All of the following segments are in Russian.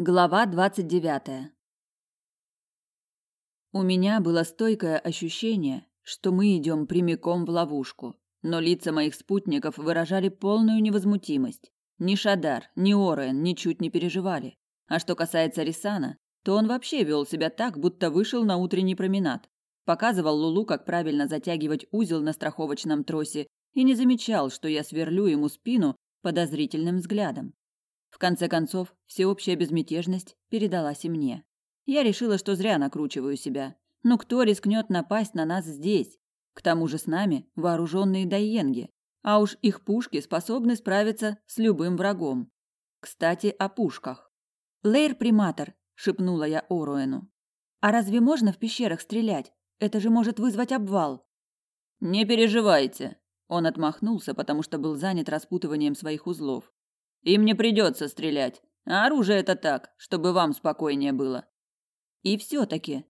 Глава двадцать девятая. У меня было стойкое ощущение, что мы идем прямиком в ловушку, но лица моих спутников выражали полную невозмутимость. Ни Шадар, ни Орен ничуть не переживали. А что касается Рисана, то он вообще вел себя так, будто вышел на утренний променад. Показывал Лулу, как правильно затягивать узел на страховочном тросе, и не замечал, что я сверлю ему спину подозрительным взглядом. В конце концов, всеобщая безмятежность передалась и мне. Я решила, что зря накручиваю себя. Ну кто рискнет напасть на нас здесь? К тому же с нами вооруженные дайенги, а уж их пушки способны справиться с любым врагом. Кстати, о пушках. «Лейр Приматор», — шепнула я Оруэну. «А разве можно в пещерах стрелять? Это же может вызвать обвал». «Не переживайте», — он отмахнулся, потому что был занят распутыванием своих узлов. Им не придется стрелять. А оружие это так, чтобы вам спокойнее было. И все-таки,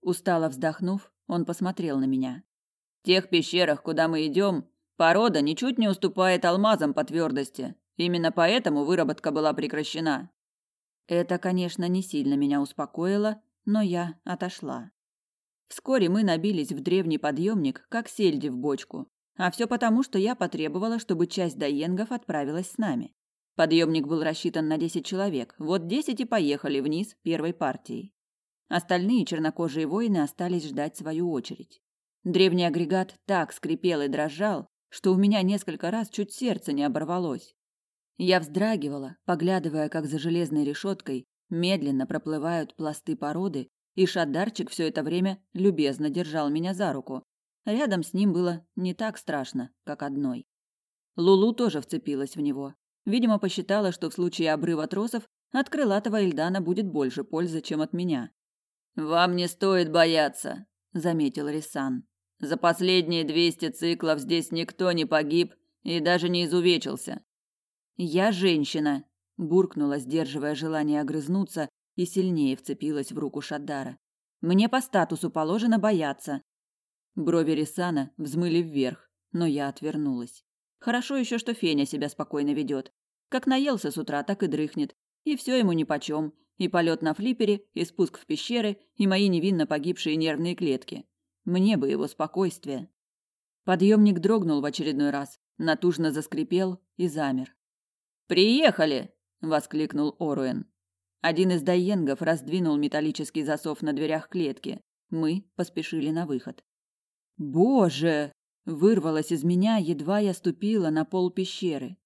устало вздохнув, он посмотрел на меня. В тех пещерах, куда мы идем, порода ничуть не уступает алмазам по твердости. Именно поэтому выработка была прекращена. Это, конечно, не сильно меня успокоило, но я отошла. Вскоре мы набились в древний подъемник, как сельди в бочку. А все потому, что я потребовала, чтобы часть даенгов отправилась с нами. Подъемник был рассчитан на 10 человек. Вот 10 и поехали вниз первой партией. Остальные чернокожие воины остались ждать свою очередь. Древний агрегат так скрипел и дрожал, что у меня несколько раз чуть сердце не оборвалось. Я вздрагивала, поглядывая, как за железной решеткой медленно проплывают пласты породы, и Шадарчик все это время любезно держал меня за руку. Рядом с ним было не так страшно, как одной. Лулу тоже вцепилась в него, Видимо, посчитала, что в случае обрыва тросов от крылатого Эльдана будет больше пользы, чем от меня. «Вам не стоит бояться», — заметил Рисан. «За последние двести циклов здесь никто не погиб и даже не изувечился». «Я женщина», — буркнула, сдерживая желание огрызнуться, и сильнее вцепилась в руку Шаддара. «Мне по статусу положено бояться». Брови Рисана взмыли вверх, но я отвернулась. Хорошо еще, что Феня себя спокойно ведет. Как наелся с утра, так и дрыхнет. И все ему нипочем. И полет на флипере, и спуск в пещеры, и мои невинно погибшие нервные клетки. Мне бы его спокойствие. Подъемник дрогнул в очередной раз, натужно заскрипел и замер. «Приехали!» – воскликнул Оруэн. Один из дайенгов раздвинул металлический засов на дверях клетки. Мы поспешили на выход. «Боже!» Вырвалось из меня, едва я ступила на пол пещеры.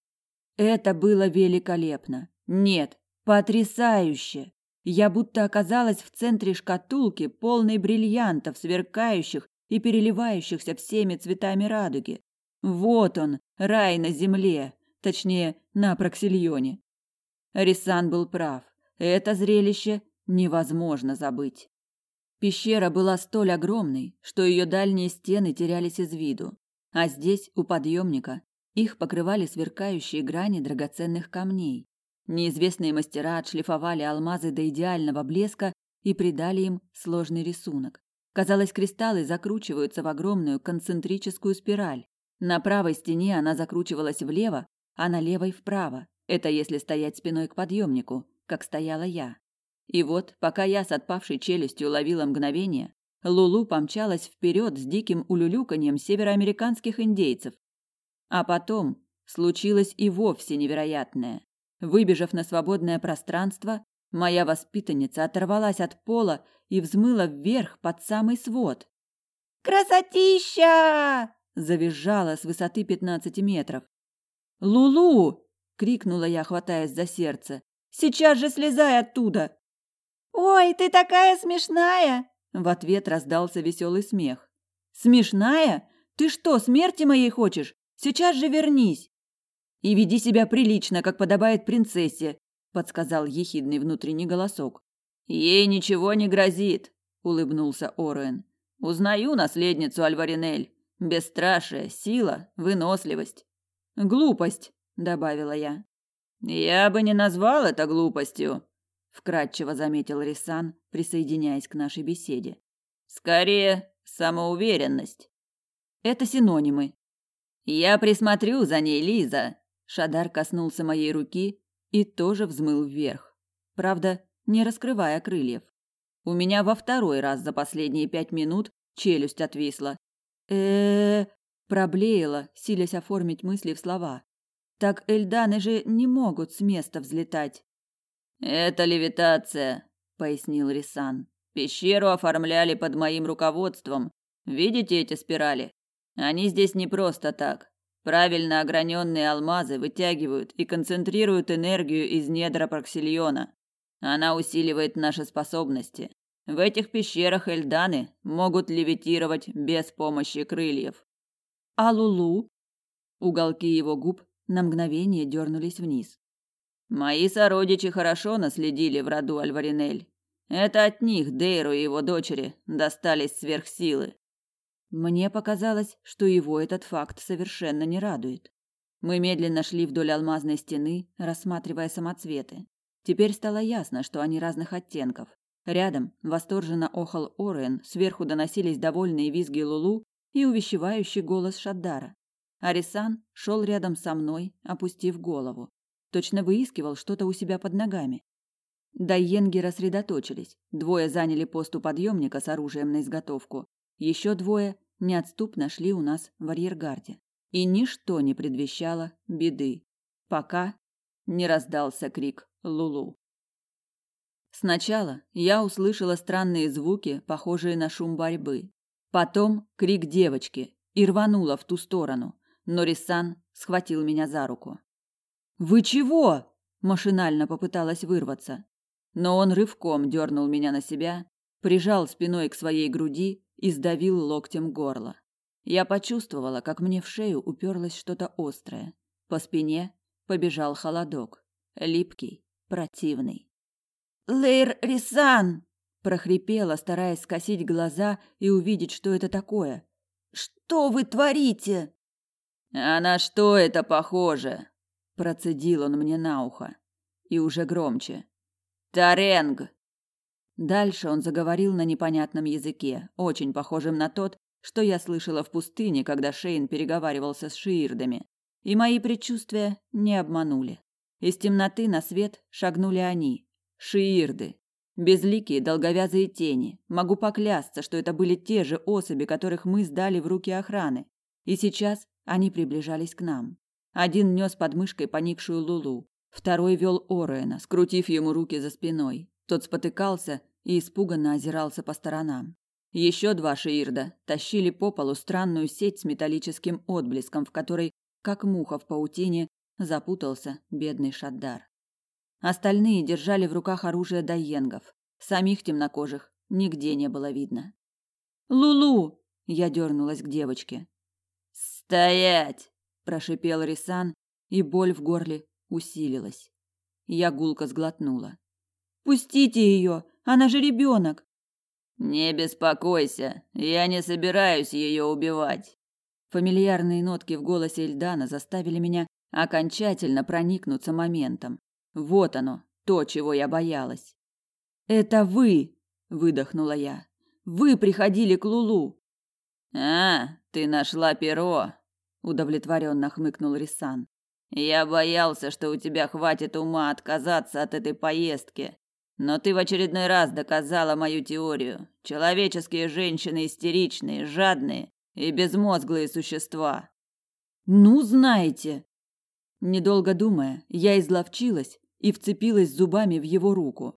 Это было великолепно. Нет, потрясающе. Я будто оказалась в центре шкатулки, полной бриллиантов, сверкающих и переливающихся всеми цветами радуги. Вот он, рай на земле, точнее, на Проксильоне. Рисан был прав. Это зрелище невозможно забыть. Пещера была столь огромной, что ее дальние стены терялись из виду, а здесь, у подъемника, их покрывали сверкающие грани драгоценных камней. Неизвестные мастера отшлифовали алмазы до идеального блеска и придали им сложный рисунок. Казалось, кристаллы закручиваются в огромную концентрическую спираль. На правой стене она закручивалась влево, а на левой вправо. Это если стоять спиной к подъемнику, как стояла я. И вот, пока я с отпавшей челюстью ловила мгновение, Лулу помчалась вперед с диким улюлюканьем североамериканских индейцев. А потом случилось и вовсе невероятное. Выбежав на свободное пространство, моя воспитанница оторвалась от пола и взмыла вверх под самый свод. «Красотища!» – завизжала с высоты пятнадцати метров. «Лулу!» – крикнула я, хватаясь за сердце. «Сейчас же слезай оттуда!» «Ой, ты такая смешная!» В ответ раздался веселый смех. «Смешная? Ты что, смерти моей хочешь? Сейчас же вернись!» «И веди себя прилично, как подобает принцессе», — подсказал ехидный внутренний голосок. «Ей ничего не грозит», — улыбнулся Оруэн. «Узнаю наследницу Альваринель. Бесстрашие, сила, выносливость». «Глупость», — добавила я. «Я бы не назвал это глупостью», вкратчиво заметил Рисан, присоединяясь к нашей беседе. Скорее, самоуверенность. Это синонимы. Я присмотрю за ней, Лиза. Шадар коснулся моей руки и тоже взмыл вверх. правда, не раскрывая крыльев. У меня во второй раз за последние пять минут челюсть отвисла. э проблеяла, силясь оформить мысли в слова. Так эльданы же не могут с места взлетать. Это левитация, пояснил Рисан. Пещеру оформляли под моим руководством. Видите эти спирали? Они здесь не просто так. Правильно ограненные алмазы вытягивают и концентрируют энергию из недра Проксильона. Она усиливает наши способности. В этих пещерах эльданы могут левитировать без помощи крыльев. А Лулу? Уголки его губ на мгновение дернулись вниз. Мои сородичи хорошо наследили в роду Альваринель. Это от них Дейру и его дочери достались сверхсилы. Мне показалось, что его этот факт совершенно не радует. Мы медленно шли вдоль алмазной стены, рассматривая самоцветы. Теперь стало ясно, что они разных оттенков. Рядом восторженно охал Орен, сверху доносились довольные визги Лулу и увещевающий голос Шаддара. Арисан шел рядом со мной, опустив голову. Точно выискивал что-то у себя под ногами. Дайенги рассредоточились. Двое заняли пост у подъемника с оружием на изготовку. Еще двое неотступно шли у нас в арьергарде. И ничто не предвещало беды, пока не раздался крик Лулу. Сначала я услышала странные звуки, похожие на шум борьбы. Потом крик девочки и рванула в ту сторону, но Рисан схватил меня за руку. «Вы чего?» – машинально попыталась вырваться. Но он рывком дернул меня на себя, прижал спиной к своей груди и сдавил локтем горло. Я почувствовала, как мне в шею уперлось что-то острое. По спине побежал холодок, липкий, противный. «Лейр Рисан!» – прохрипела, стараясь скосить глаза и увидеть, что это такое. «Что вы творите?» «А на что это похоже?» – процедил он мне на ухо. И уже громче. «Таренг!» Дальше он заговорил на непонятном языке, очень похожем на тот, что я слышала в пустыне, когда Шейн переговаривался с шиирдами. И мои предчувствия не обманули. Из темноты на свет шагнули они, шиирды. Безликие долговязые тени. Могу поклясться, что это были те же особи, которых мы сдали в руки охраны. И сейчас они приближались к нам. Один нес под мышкой поникшую Лулу, второй вел Ороэна, скрутив ему руки за спиной. Тот спотыкался и испуганно озирался по сторонам. Еще два шиирда тащили по полу странную сеть с металлическим отблеском, в которой, как муха в паутине, запутался бедный Шаддар. Остальные держали в руках оружие дайенгов. Самих темнокожих нигде не было видно. «Лулу!» – я дернулась к девочке. «Стоять!» – прошипел Рисан, и боль в горле усилилась. Я гулко сглотнула. «Пустите ее! Она же ребенок!» «Не беспокойся, я не собираюсь ее убивать». Фамильярные нотки в голосе Эльдана заставили меня окончательно проникнуться моментом. Вот оно, то, чего я боялась. «Это вы!» – выдохнула я. «Вы приходили к Лулу!» «А, ты нашла перо!» – удовлетворенно хмыкнул Рисан. «Я боялся, что у тебя хватит ума отказаться от этой поездки. Но ты в очередной раз доказала мою теорию. Человеческие женщины истеричные, жадные и безмозглые существа. Ну, знаете. Недолго думая, я изловчилась и вцепилась зубами в его руку.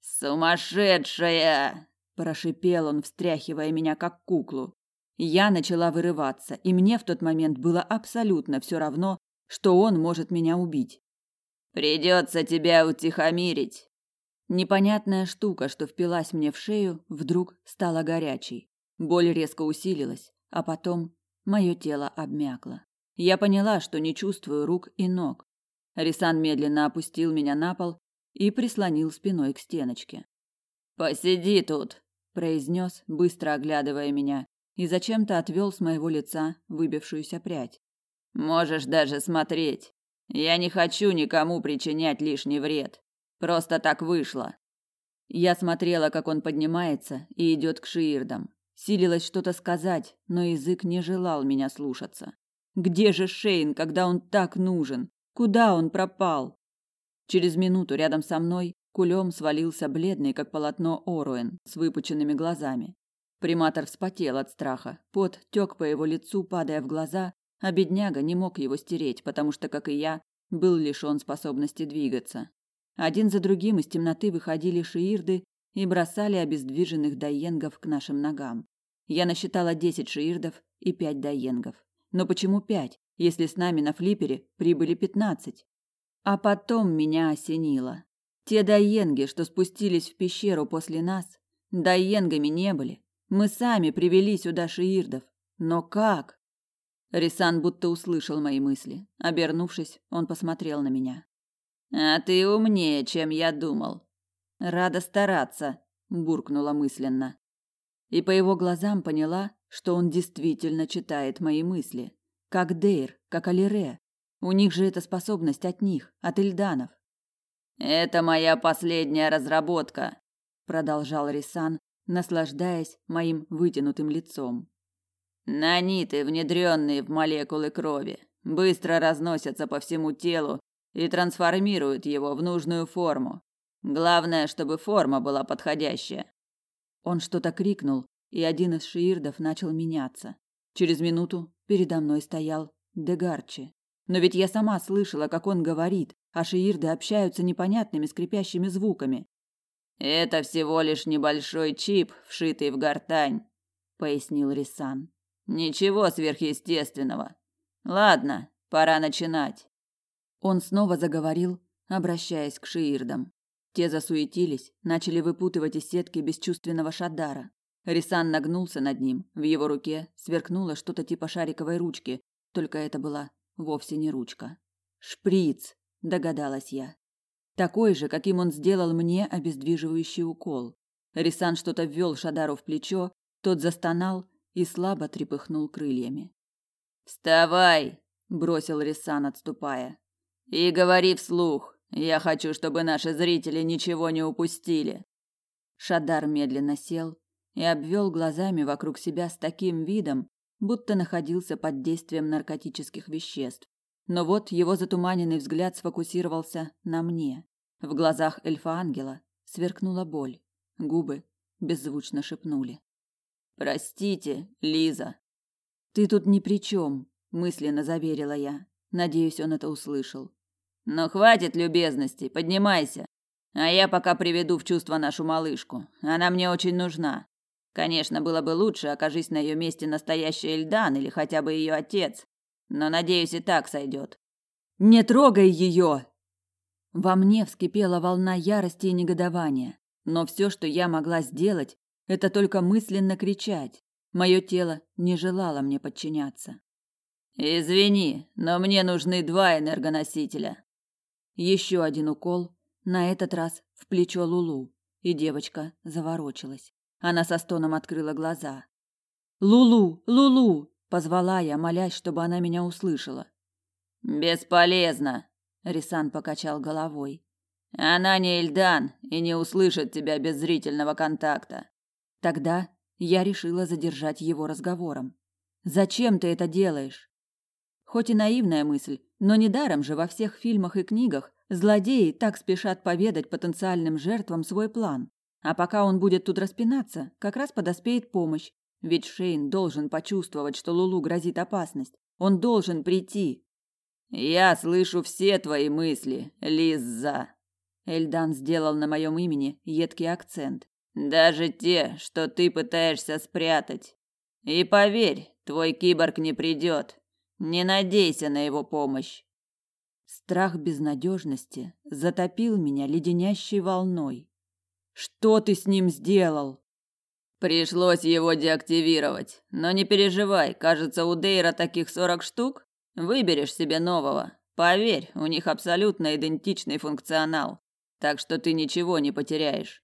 Сумасшедшая, прошипел он, встряхивая меня как куклу. Я начала вырываться, и мне в тот момент было абсолютно все равно, что он может меня убить. Придется тебя утихомирить, Непонятная штука, что впилась мне в шею, вдруг стала горячей. Боль резко усилилась, а потом мое тело обмякло. Я поняла, что не чувствую рук и ног. Рисан медленно опустил меня на пол и прислонил спиной к стеночке. «Посиди тут», – произнес, быстро оглядывая меня, и зачем-то отвел с моего лица выбившуюся прядь. «Можешь даже смотреть. Я не хочу никому причинять лишний вред. Просто так вышло. Я смотрела, как он поднимается и идет к шиирдам. Силилась что-то сказать, но язык не желал меня слушаться. Где же Шейн, когда он так нужен? Куда он пропал? Через минуту рядом со мной кулем свалился бледный, как полотно Оруэн, с выпученными глазами. Приматор вспотел от страха, пот тек по его лицу, падая в глаза, а бедняга не мог его стереть, потому что, как и я, был лишен способности двигаться. Один за другим из темноты выходили шиирды и бросали обездвиженных дайенгов к нашим ногам. Я насчитала десять шиирдов и пять дайенгов. Но почему пять, если с нами на флипере прибыли пятнадцать? А потом меня осенило. Те дайенги, что спустились в пещеру после нас, дайенгами не были. Мы сами привели сюда шиирдов. Но как? Рисан будто услышал мои мысли. Обернувшись, он посмотрел на меня. А ты умнее, чем я думал. Рада стараться, буркнула мысленно. И по его глазам поняла, что он действительно читает мои мысли, как Дейр, как Алире. У них же эта способность от них, от Эльданов. Это моя последняя разработка, продолжал Рисан, наслаждаясь моим вытянутым лицом. Наниты, внедренные в молекулы крови, быстро разносятся по всему телу и трансформируют его в нужную форму. Главное, чтобы форма была подходящая. Он что-то крикнул, и один из шиирдов начал меняться. Через минуту передо мной стоял Дегарчи. Но ведь я сама слышала, как он говорит, а шиирды общаются непонятными скрипящими звуками. Это всего лишь небольшой чип, вшитый в гортань, пояснил Рисан. Ничего сверхъестественного. Ладно, пора начинать. Он снова заговорил, обращаясь к шиирдам. Те засуетились, начали выпутывать из сетки бесчувственного Шадара. Рисан нагнулся над ним. В его руке сверкнуло что-то типа шариковой ручки, только это была вовсе не ручка. Шприц, догадалась я. Такой же, каким он сделал мне обездвиживающий укол. Рисан что-то ввел Шадару в плечо, тот застонал и слабо трепыхнул крыльями. "Вставай", бросил Рисан, отступая. "И говори вслух. Я хочу, чтобы наши зрители ничего не упустили". Шадар медленно сел и обвел глазами вокруг себя с таким видом, будто находился под действием наркотических веществ. Но вот его затуманенный взгляд сфокусировался на мне. В глазах эльфа-ангела сверкнула боль. Губы беззвучно шепнули: Простите, Лиза. Ты тут ни при чем, мысленно заверила я. Надеюсь, он это услышал. Но хватит любезностей, поднимайся. А я пока приведу в чувство нашу малышку. Она мне очень нужна. Конечно, было бы лучше, окажись на ее месте настоящий Эльдан или хотя бы ее отец. Но надеюсь, и так сойдет. Не трогай ее! Во мне вскипела волна ярости и негодования. Но все, что я могла сделать, это только мысленно кричать. Мое тело не желало мне подчиняться. Извини, но мне нужны два энергоносителя. Еще один укол, на этот раз в плечо Лулу, и девочка заворочилась. Она со стоном открыла глаза. Лулу, Лулу, позвала я, молясь, чтобы она меня услышала. Бесполезно, Рисан покачал головой. Она не Эльдан и не услышит тебя без зрительного контакта. Тогда я решила задержать его разговором. Зачем ты это делаешь? Хоть и наивная мысль, но недаром же во всех фильмах и книгах злодеи так спешат поведать потенциальным жертвам свой план. А пока он будет тут распинаться, как раз подоспеет помощь. Ведь Шейн должен почувствовать, что Лулу грозит опасность. Он должен прийти. Я слышу все твои мысли, Лиза. Эльдан сделал на моем имени едкий акцент. Даже те, что ты пытаешься спрятать. И поверь, твой киборг не придет. Не надейся на его помощь. Страх безнадежности затопил меня леденящей волной. Что ты с ним сделал? Пришлось его деактивировать. Но не переживай, кажется, у Дейра таких сорок штук. Выберешь себе нового. Поверь, у них абсолютно идентичный функционал. Так что ты ничего не потеряешь.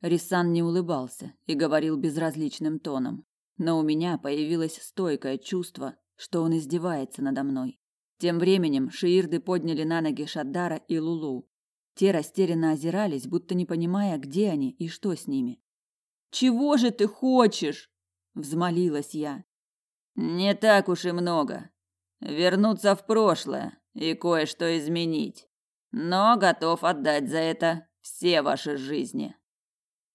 Рисан не улыбался и говорил безразличным тоном, но у меня появилось стойкое чувство, что он издевается надо мной. Тем временем шиирды подняли на ноги Шаддара и Лулу. Те растерянно озирались, будто не понимая, где они и что с ними. «Чего же ты хочешь?» – взмолилась я. «Не так уж и много. Вернуться в прошлое и кое-что изменить. Но готов отдать за это все ваши жизни.